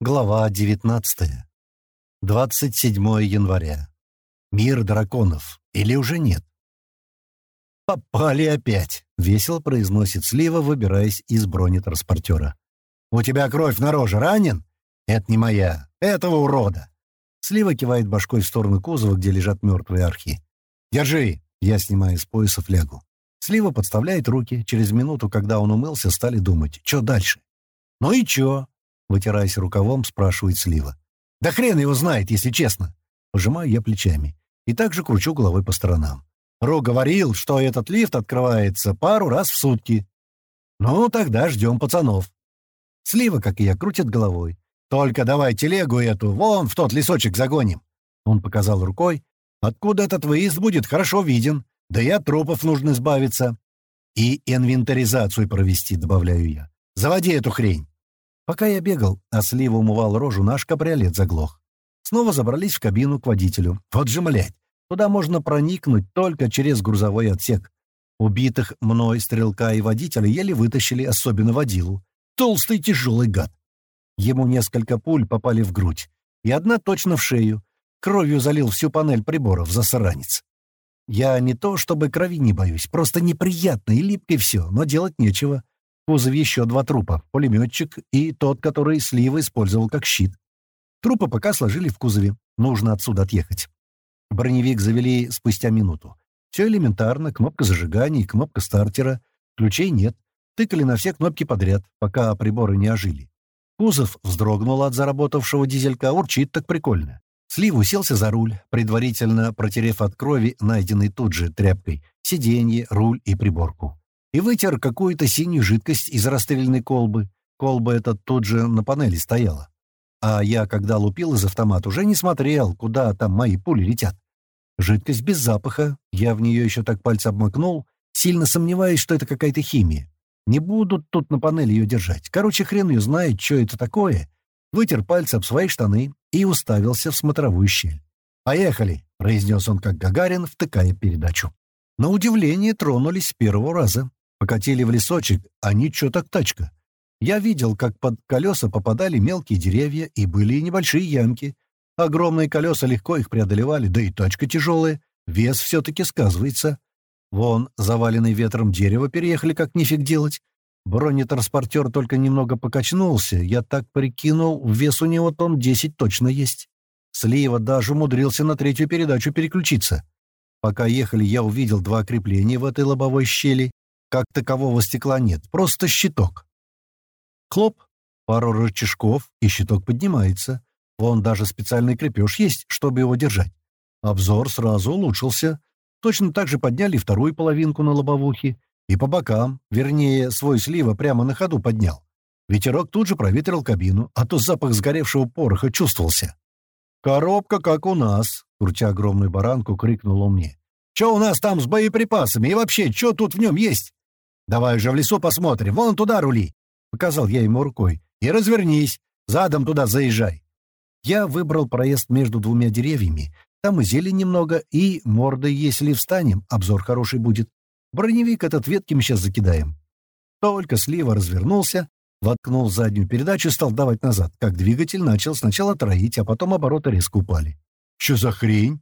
Глава 19. 27 января. Мир драконов. Или уже нет? «Попали опять!» — весело произносит Слива, выбираясь из бронетранспортера. «У тебя кровь на роже. Ранен?» «Это не моя. Этого урода!» Слива кивает башкой в сторону кузова, где лежат мертвые архи. «Держи!» — я снимаю с пояса флягу. Слива подставляет руки. Через минуту, когда он умылся, стали думать, что дальше. «Ну и чё?» Вытираясь рукавом, спрашивает Слива. «Да хрен его знает, если честно!» Пожимаю я плечами и также кручу головой по сторонам. Ро говорил, что этот лифт открывается пару раз в сутки. Ну, тогда ждем пацанов. Слива, как и я, крутит головой. Только давай телегу эту вон в тот лесочек загоним. Он показал рукой. Откуда этот выезд будет хорошо виден. Да и от трупов нужно избавиться. И инвентаризацию провести, добавляю я. Заводи эту хрень. Пока я бегал, а Слива умывал рожу, наш кабриолет заглох. Снова забрались в кабину к водителю. Вот же, млядь, туда можно проникнуть только через грузовой отсек. Убитых мной стрелка и водителя еле вытащили, особенно водилу. Толстый тяжелый гад. Ему несколько пуль попали в грудь, и одна точно в шею. Кровью залил всю панель приборов, засранец. Я не то чтобы крови не боюсь, просто неприятно и липкой все, но делать нечего кузове еще два трупа — пулеметчик и тот, который Слива использовал как щит. Трупы пока сложили в кузове. Нужно отсюда отъехать. Броневик завели спустя минуту. Все элементарно, кнопка зажигания и кнопка стартера. Ключей нет. Тыкали на все кнопки подряд, пока приборы не ожили. Кузов вздрогнул от заработавшего дизелька, урчит так прикольно. Слив уселся за руль, предварительно протерев от крови, найденной тут же тряпкой, сиденье, руль и приборку и вытер какую-то синюю жидкость из расстрельной колбы. Колба эта тут же на панели стояла. А я, когда лупил из автомата, уже не смотрел, куда там мои пули летят. Жидкость без запаха, я в нее еще так пальцы обмакнул, сильно сомневаюсь, что это какая-то химия. Не будут тут на панели ее держать. Короче, хрен ее знает, что это такое. Вытер пальцы об свои штаны и уставился в смотровую щель. «Поехали!» — произнес он как Гагарин, втыкая передачу. На удивление тронулись с первого раза. Покатили в лесочек, а ничего так тачка. Я видел, как под колеса попадали мелкие деревья, и были и небольшие ямки. Огромные колеса легко их преодолевали, да и тачка тяжелая. Вес все-таки сказывается. Вон, заваленный ветром дерево переехали, как нифиг делать. Бронетранспортер только немного покачнулся. Я так прикинул, вес у него тонн 10 точно есть. Слива даже умудрился на третью передачу переключиться. Пока ехали, я увидел два крепления в этой лобовой щели, как такового стекла нет, просто щиток. Хлоп, пару рычажков, и щиток поднимается. Вон даже специальный крепеж есть, чтобы его держать. Обзор сразу улучшился. Точно так же подняли вторую половинку на лобовухе. И по бокам, вернее, свой слива прямо на ходу поднял. Ветерок тут же проветрил кабину, а то запах сгоревшего пороха чувствовался. «Коробка, как у нас», — крутя огромную баранку, крикнул он мне. «Чё у нас там с боеприпасами? И вообще, чё тут в нем есть?» «Давай уже в лесу посмотрим. Вон туда рули!» — показал я ему рукой. «И развернись. Задом туда заезжай». Я выбрал проезд между двумя деревьями. Там и зелень немного, и мордой, если встанем, обзор хороший будет. Броневик этот ветким сейчас закидаем. Только слива развернулся, воткнул заднюю передачу и стал давать назад, как двигатель начал сначала троить, а потом обороты резко упали. «Что за хрень?»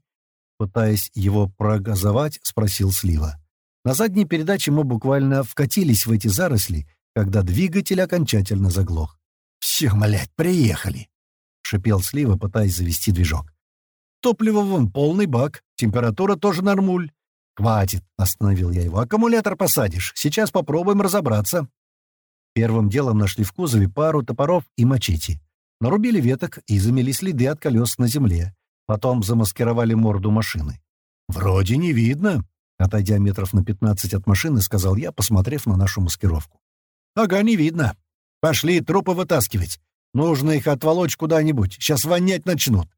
Пытаясь его прогазовать, спросил Слива. На задней передаче мы буквально вкатились в эти заросли, когда двигатель окончательно заглох. «Все, млядь, приехали!» — шипел Слива, пытаясь завести движок. «Топливо вон полный бак, температура тоже нормуль». «Хватит!» — остановил я его. «Аккумулятор посадишь. Сейчас попробуем разобраться». Первым делом нашли в кузове пару топоров и мачете. Нарубили веток и замели следы от колес на земле. Потом замаскировали морду машины. «Вроде не видно», Отойдя метров на пятнадцать от машины, сказал я, посмотрев на нашу маскировку. «Ага, не видно. Пошли трупы вытаскивать. Нужно их отволочь куда-нибудь. Сейчас вонять начнут».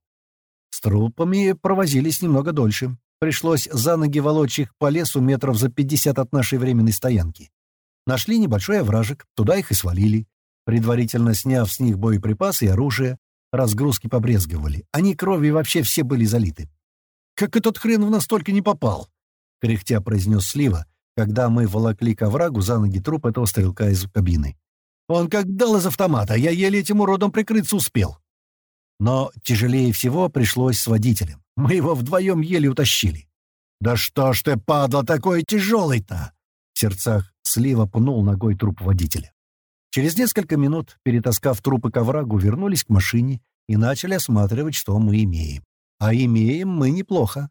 С трупами провозились немного дольше. Пришлось за ноги волочь их по лесу метров за пятьдесят от нашей временной стоянки. Нашли небольшой овражек, туда их и свалили. Предварительно сняв с них боеприпасы и оружие, разгрузки побрезговали. Они кровью вообще все были залиты. «Как этот хрен в нас только не попал!» — кряхтя произнес Слива, когда мы волокли к оврагу за ноги труп этого стрелка из кабины. Он как дал из автомата, я еле этим уродом прикрыться успел. Но тяжелее всего пришлось с водителем. Мы его вдвоем еле утащили. «Да что ж ты, падла, такой тяжелый-то!» В сердцах слива пнул ногой труп водителя. Через несколько минут, перетаскав трупы к оврагу, вернулись к машине и начали осматривать, что мы имеем. А имеем мы неплохо.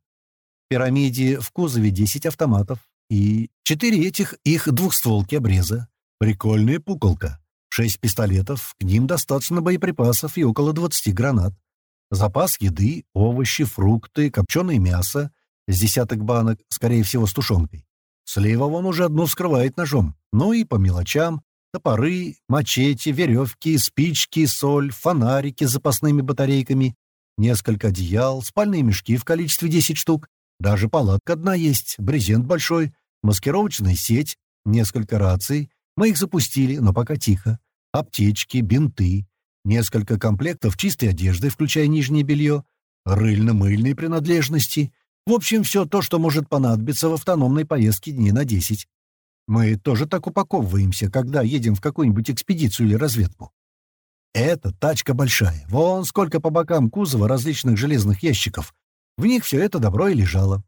Пирамиде в кузове 10 автоматов и четыре этих их двухстволки обреза. Прикольная пуколка. Шесть пистолетов, к ним достаточно боеприпасов и около 20 гранат. Запас еды, овощи, фрукты, копченое мясо, с десяток банок, скорее всего, с тушенкой. Слева он уже одну вскрывает ножом. Ну и по мелочам. Топоры, мачете, веревки, спички, соль, фонарики с запасными батарейками, несколько одеял, спальные мешки в количестве 10 штук, даже палатка одна есть, брезент большой, маскировочная сеть, несколько раций. Мы их запустили, но пока тихо. Аптечки, бинты, несколько комплектов чистой одежды, включая нижнее белье, рыльно-мыльные принадлежности. В общем, все то, что может понадобиться в автономной поездке дней на 10. Мы тоже так упаковываемся, когда едем в какую-нибудь экспедицию или разведку. Это тачка большая. Вон сколько по бокам кузова различных железных ящиков. В них все это добро и лежало.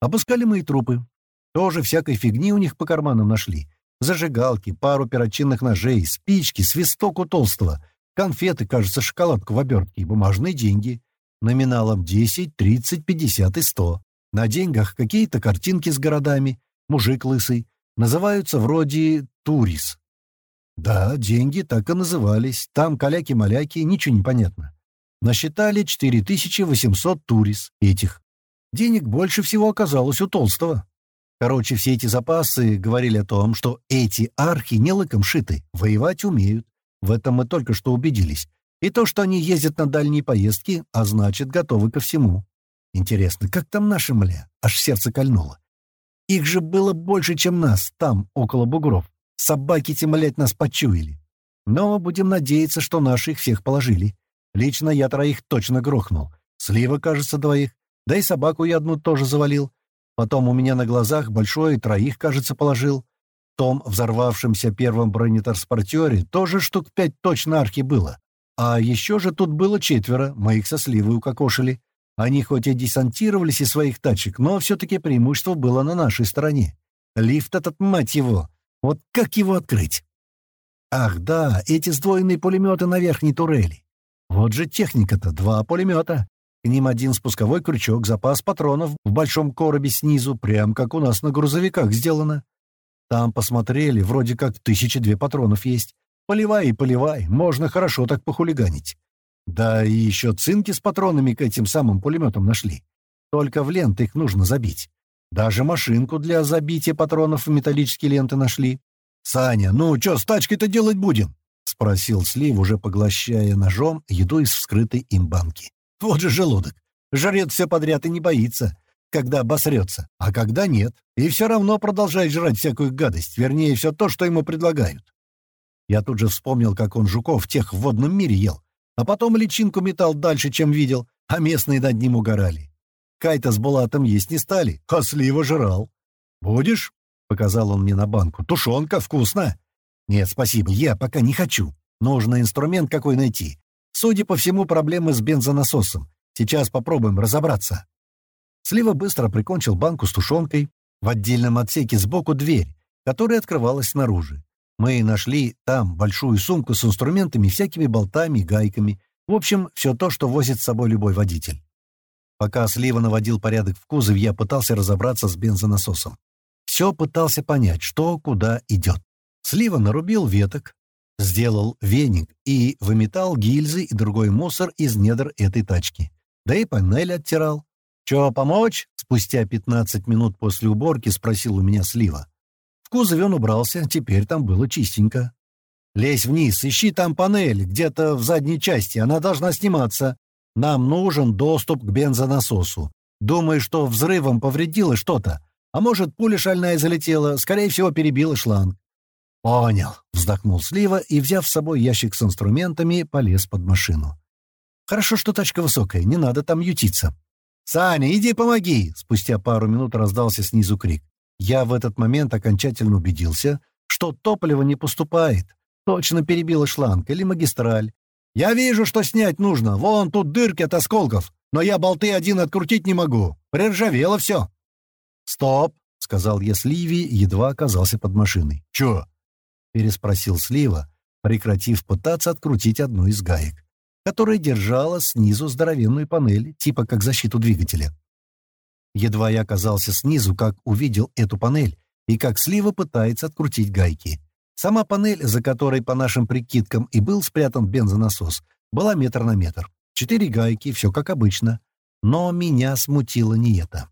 Опускали мы и трупы. Тоже всякой фигни у них по карманам нашли. Зажигалки, пару перочинных ножей, спички, свисток у толстого, конфеты, кажется, шоколадку в обертке и бумажные деньги. Номиналом 10, 30, 50 и 100. На деньгах какие-то картинки с городами. Мужик лысый. Называются вроде «Турис». Да, деньги так и назывались. Там каляки-маляки, ничего не понятно. Насчитали 4800 турис этих. Денег больше всего оказалось у Толстого. Короче, все эти запасы говорили о том, что эти архи не лыком шиты, воевать умеют. В этом мы только что убедились. И то, что они ездят на дальние поездки, а значит, готовы ко всему. Интересно, как там наши мля? Аж сердце кольнуло. Их же было больше, чем нас, там, около бугров. Собаки те, млять, нас почуяли. Но будем надеяться, что наши их всех положили. Лично я троих точно грохнул. Слива, кажется, двоих. Да и собаку я одну тоже завалил. Потом у меня на глазах большой троих, кажется, положил. Том взорвавшемся первом бронетранспортере тоже штук пять точно архи было. А еще же тут было четверо, моих со сливой укокошили. Они хоть и десантировались из своих тачек, но все-таки преимущество было на нашей стороне. Лифт этот, мать его! Вот как его открыть? Ах, да, эти сдвоенные пулеметы на верхней турели. Вот же техника-то, два пулемета. К ним один спусковой крючок, запас патронов в большом коробе снизу, прям как у нас на грузовиках сделано. Там посмотрели, вроде как тысячи две патронов есть. Поливай и поливай, можно хорошо так похулиганить. Да и еще цинки с патронами к этим самым пулеметам нашли. Только в ленты их нужно забить. Даже машинку для забития патронов в металлические ленты нашли. «Саня, ну что с тачкой-то делать будем?» — спросил Слив, уже поглощая ножом еду из вскрытой им банки. «Вот же желудок. Жрет все подряд и не боится, когда обосрется, а когда нет. И все равно продолжает жрать всякую гадость, вернее, все то, что ему предлагают. Я тут же вспомнил, как он жуков тех в водном мире ел, а потом личинку метал дальше, чем видел, а местные над ним угорали. Кайта с Булатом есть не стали, а слива жрал. «Будешь?» — показал он мне на банку. «Тушенка, вкусно!» «Нет, спасибо, я пока не хочу. Нужно инструмент какой найти. Судя по всему, проблемы с бензонасосом. Сейчас попробуем разобраться». Слива быстро прикончил банку с тушенкой. В отдельном отсеке сбоку дверь, которая открывалась снаружи. Мы нашли там большую сумку с инструментами, всякими болтами гайками. В общем, все то, что возит с собой любой водитель. Пока Слива наводил порядок в кузове, я пытался разобраться с бензонасосом. Все пытался понять, что куда идет. Слива нарубил веток, сделал веник и выметал гильзы и другой мусор из недр этой тачки. Да и панель оттирал. «Чё, помочь?» — спустя 15 минут после уборки спросил у меня Слива. В кузове он убрался, теперь там было чистенько. «Лезь вниз, ищи там панель, где-то в задней части, она должна сниматься. Нам нужен доступ к бензонасосу. Думаю, что взрывом повредило что-то. А может, пуля шальная залетела, скорее всего, перебила шланг». «Понял», — вздохнул Слива и, взяв с собой ящик с инструментами, полез под машину. «Хорошо, что тачка высокая, не надо там ютиться». «Саня, иди помоги!» — спустя пару минут раздался снизу крик. Я в этот момент окончательно убедился, что топливо не поступает. точно перебила шланг или магистраль. Я вижу, что снять нужно. Вон тут дырки от осколков, но я болты один открутить не могу. Приржавело все. «Стоп!» — сказал я Сливи, едва оказался под машиной. «Чё?» — переспросил Слива, прекратив пытаться открутить одну из гаек, которая держала снизу здоровенную панель, типа как защиту двигателя. Едва я оказался снизу, как увидел эту панель, и как Слива пытается открутить гайки. Сама панель, за которой, по нашим прикидкам, и был спрятан бензонасос, была метр на метр. Четыре гайки, все как обычно. Но меня смутило не это.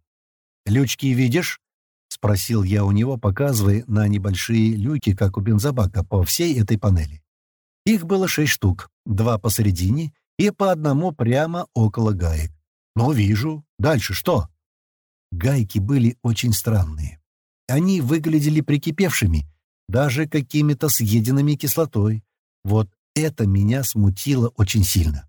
«Лючки видишь?» — спросил я у него, показывая на небольшие люки, как у бензобака, по всей этой панели. Их было шесть штук, два посередине и по одному прямо около гаек. «Ну, вижу. Дальше что?» Гайки были очень странные. Они выглядели прикипевшими, даже какими-то съеденными кислотой. Вот это меня смутило очень сильно.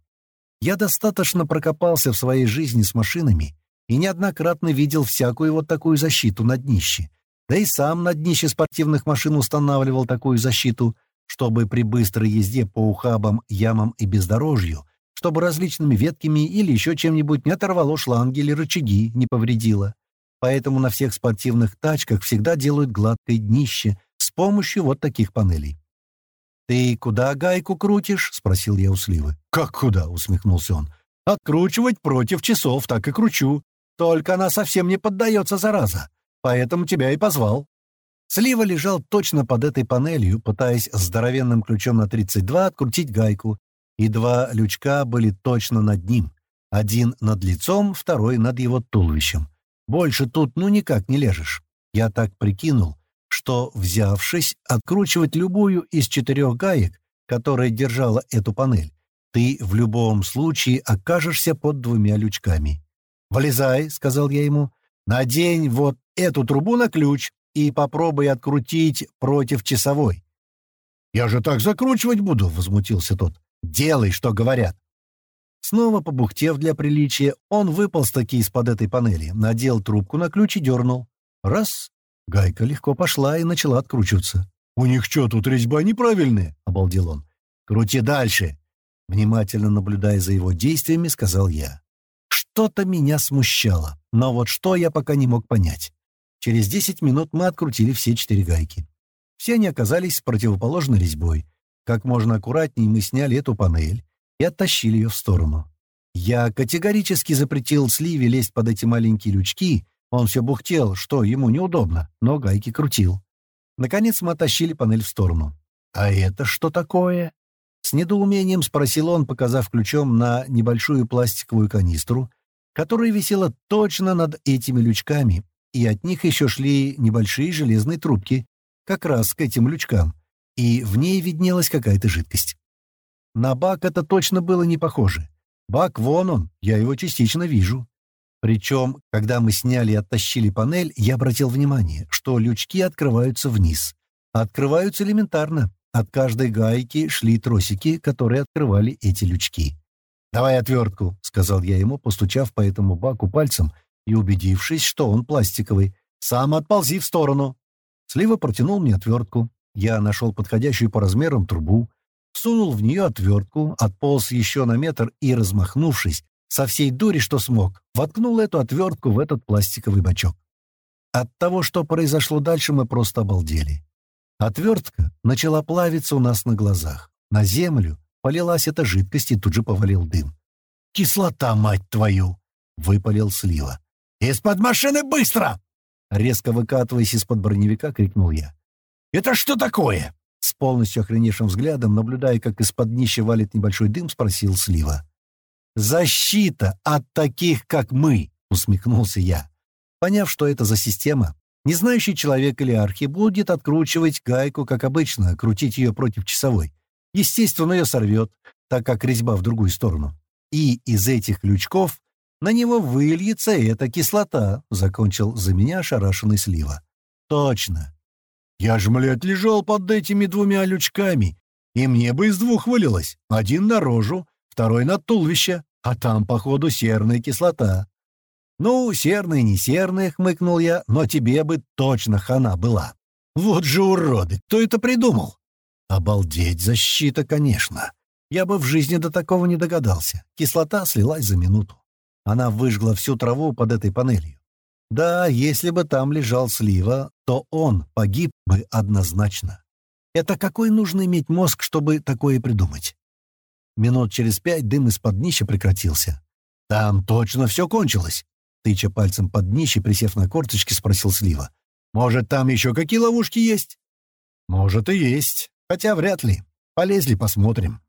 Я достаточно прокопался в своей жизни с машинами и неоднократно видел всякую вот такую защиту на днище. Да и сам на днище спортивных машин устанавливал такую защиту, чтобы при быстрой езде по ухабам, ямам и бездорожью, чтобы различными ветками или еще чем-нибудь не оторвало шланги или рычаги, не повредило. Поэтому на всех спортивных тачках всегда делают гладкое днище с помощью вот таких панелей. «Ты куда гайку крутишь?» — спросил я у Сливы. «Как куда?» — усмехнулся он. «Откручивать против часов, так и кручу. Только она совсем не поддается, зараза. Поэтому тебя и позвал». Слива лежал точно под этой панелью, пытаясь здоровенным ключом на 32 открутить гайку, и два лючка были точно над ним. Один над лицом, второй над его туловищем. Больше тут ну никак не лежишь. Я так прикинул, что, взявшись откручивать любую из четырех гаек, которая держала эту панель, ты в любом случае окажешься под двумя лючками. «Вылезай», — сказал я ему, — «надень вот эту трубу на ключ и попробуй открутить против часовой». «Я же так закручивать буду», — возмутился тот. «Делай, что говорят». Снова побухтев для приличия, он выполз-таки из-под этой панели, надел трубку на ключ и дернул. Раз — гайка легко пошла и начала откручиваться. «У них что, тут резьба неправильная?» — обалдел он. «Крути дальше!» Внимательно наблюдая за его действиями, сказал я. Что-то меня смущало, но вот что я пока не мог понять. Через десять минут мы открутили все четыре гайки. Все они оказались с противоположной резьбой. Как можно аккуратнее мы сняли эту панель, и оттащили ее в сторону. Я категорически запретил Сливе лезть под эти маленькие лючки, он все бухтел, что ему неудобно, но гайки крутил. Наконец мы оттащили панель в сторону. «А это что такое?» С недоумением спросил он, показав ключом на небольшую пластиковую канистру, которая висела точно над этими лючками, и от них еще шли небольшие железные трубки, как раз к этим лючкам, и в ней виднелась какая-то жидкость. На бак это точно было не похоже. Бак вон он, я его частично вижу. Причем, когда мы сняли и оттащили панель, я обратил внимание, что лючки открываются вниз. Открываются элементарно. От каждой гайки шли тросики, которые открывали эти лючки. «Давай отвертку», — сказал я ему, постучав по этому баку пальцем и убедившись, что он пластиковый. «Сам отползи в сторону». Слива протянул мне отвертку. Я нашел подходящую по размерам трубу, сунул в нее отвертку, отполз еще на метр и, размахнувшись, со всей дури, что смог, воткнул эту отвертку в этот пластиковый бачок. От того, что произошло дальше, мы просто обалдели. Отвертка начала плавиться у нас на глазах. На землю полилась эта жидкость, и тут же повалил дым. «Кислота, мать твою!» — выпалил Слива. «Из-под машины быстро!» Резко выкатываясь из-под броневика, крикнул я. «Это что такое?» С полностью охреневшим взглядом, наблюдая, как из-под днища валит небольшой дым, спросил Слива. «Защита от таких, как мы!» — усмехнулся я. Поняв, что это за система, незнающий человек или архи будет откручивать гайку, как обычно, крутить ее против часовой. Естественно, ее сорвет, так как резьба в другую сторону. И из этих крючков на него выльется эта кислота, — закончил за меня ошарашенный Слива. Точно. Я же, блядь, лежал под этими двумя лючками, и мне бы из двух вылилось. Один на рожу, второй на туловище, а там, походу, серная кислота. «Ну, серная, не серная», — хмыкнул я, — «но тебе бы точно хана была». «Вот же уроды! Кто это придумал?» Обалдеть защита, конечно. Я бы в жизни до такого не догадался. Кислота слилась за минуту. Она выжгла всю траву под этой панелью. Да, если бы там лежал слива, то он погиб бы однозначно. Это какой нужно иметь мозг, чтобы такое придумать? Минут через пять дым из-под днища прекратился. «Там точно все кончилось!» Тыча пальцем под днище, присев на корточки, спросил Слива. «Может, там еще какие ловушки есть?» «Может, и есть. Хотя вряд ли. Полезли, посмотрим».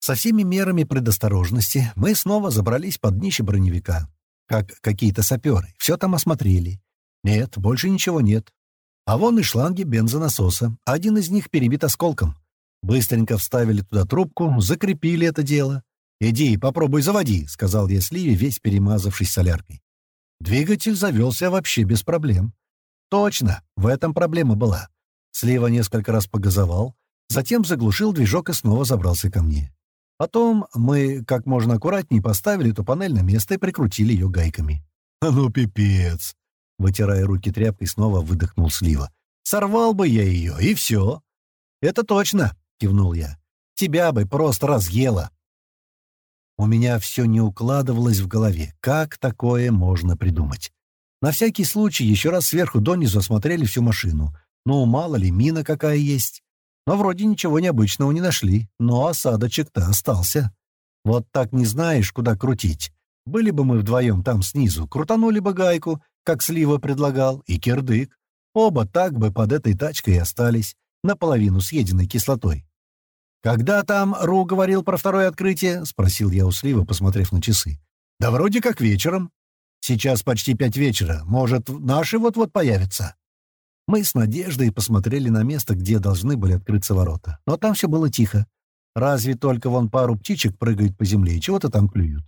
Со всеми мерами предосторожности мы снова забрались под днище броневика. Как какие-то саперы. Все там осмотрели. Нет, больше ничего нет. А вон и шланги бензонасоса. Один из них перебит осколком. Быстренько вставили туда трубку, закрепили это дело. «Иди, попробуй заводи», — сказал я Сливе, весь перемазавшись соляркой. Двигатель завелся вообще без проблем. Точно, в этом проблема была. Слива несколько раз погазовал, затем заглушил движок и снова забрался ко мне. Потом мы как можно аккуратнее поставили эту панель на место и прикрутили ее гайками. «А ну, пипец!» Вытирая руки тряпкой, снова выдохнул Слива. «Сорвал бы я ее, и все!» «Это точно!» — кивнул я. «Тебя бы просто разъело!» У меня все не укладывалось в голове. Как такое можно придумать? На всякий случай еще раз сверху донизу осмотрели всю машину. Ну, мало ли, мина какая есть. Но вроде ничего необычного не нашли, но осадочек-то остался. Вот так не знаешь, куда крутить. Были бы мы вдвоем там снизу, крутанули бы гайку, как Слива предлагал, и кирдык. Оба так бы под этой тачкой и остались, наполовину съеденной кислотой. «Когда там Ру говорил про второе открытие?» — спросил я у Слива, посмотрев на часы. «Да вроде как вечером. Сейчас почти пять вечера. Может, наши вот-вот появятся?» Мы с Надеждой посмотрели на место, где должны были открыться ворота. Но там все было тихо. Разве только вон пару птичек прыгают по земле и чего-то там клюют.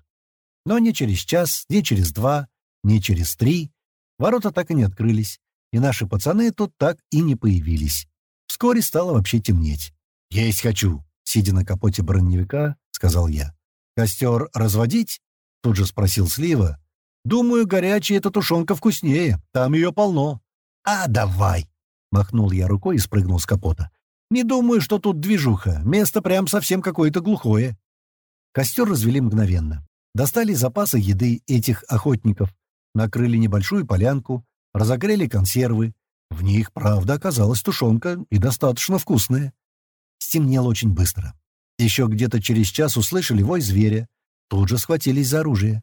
Но ни через час, ни через два, ни через три ворота так и не открылись, и наши пацаны тут так и не появились. Вскоре стало вообще темнеть. «Есть хочу!» — сидя на капоте броневика, сказал я. «Костер разводить?» — тут же спросил Слива. «Думаю, горячая эта тушенка вкуснее, там ее полно». «А, давай!» — махнул я рукой и спрыгнул с капота. «Не думаю, что тут движуха. Место прям совсем какое-то глухое». Костер развели мгновенно. Достали запасы еды этих охотников, накрыли небольшую полянку, разогрели консервы. В них, правда, оказалась тушенка и достаточно вкусная. Стемнело очень быстро. Еще где-то через час услышали вой зверя. Тут же схватились за оружие.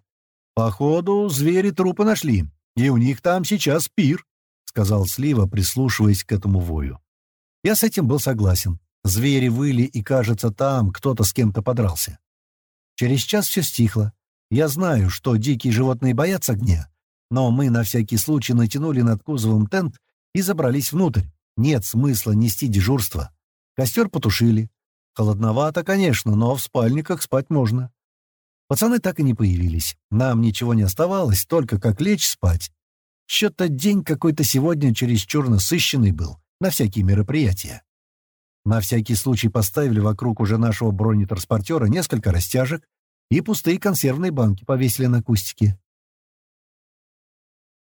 «Походу, звери трупы нашли, и у них там сейчас пир». — сказал Слива, прислушиваясь к этому вою. Я с этим был согласен. Звери выли, и, кажется, там кто-то с кем-то подрался. Через час все стихло. Я знаю, что дикие животные боятся огня, но мы на всякий случай натянули над кузовом тент и забрались внутрь. Нет смысла нести дежурство. Костер потушили. Холодновато, конечно, но в спальниках спать можно. Пацаны так и не появились. Нам ничего не оставалось, только как лечь спать. Что-то день какой-то сегодня чересчур насыщенный был на всякие мероприятия. На всякий случай поставили вокруг уже нашего бронетранспортера несколько растяжек и пустые консервные банки повесили на кустике.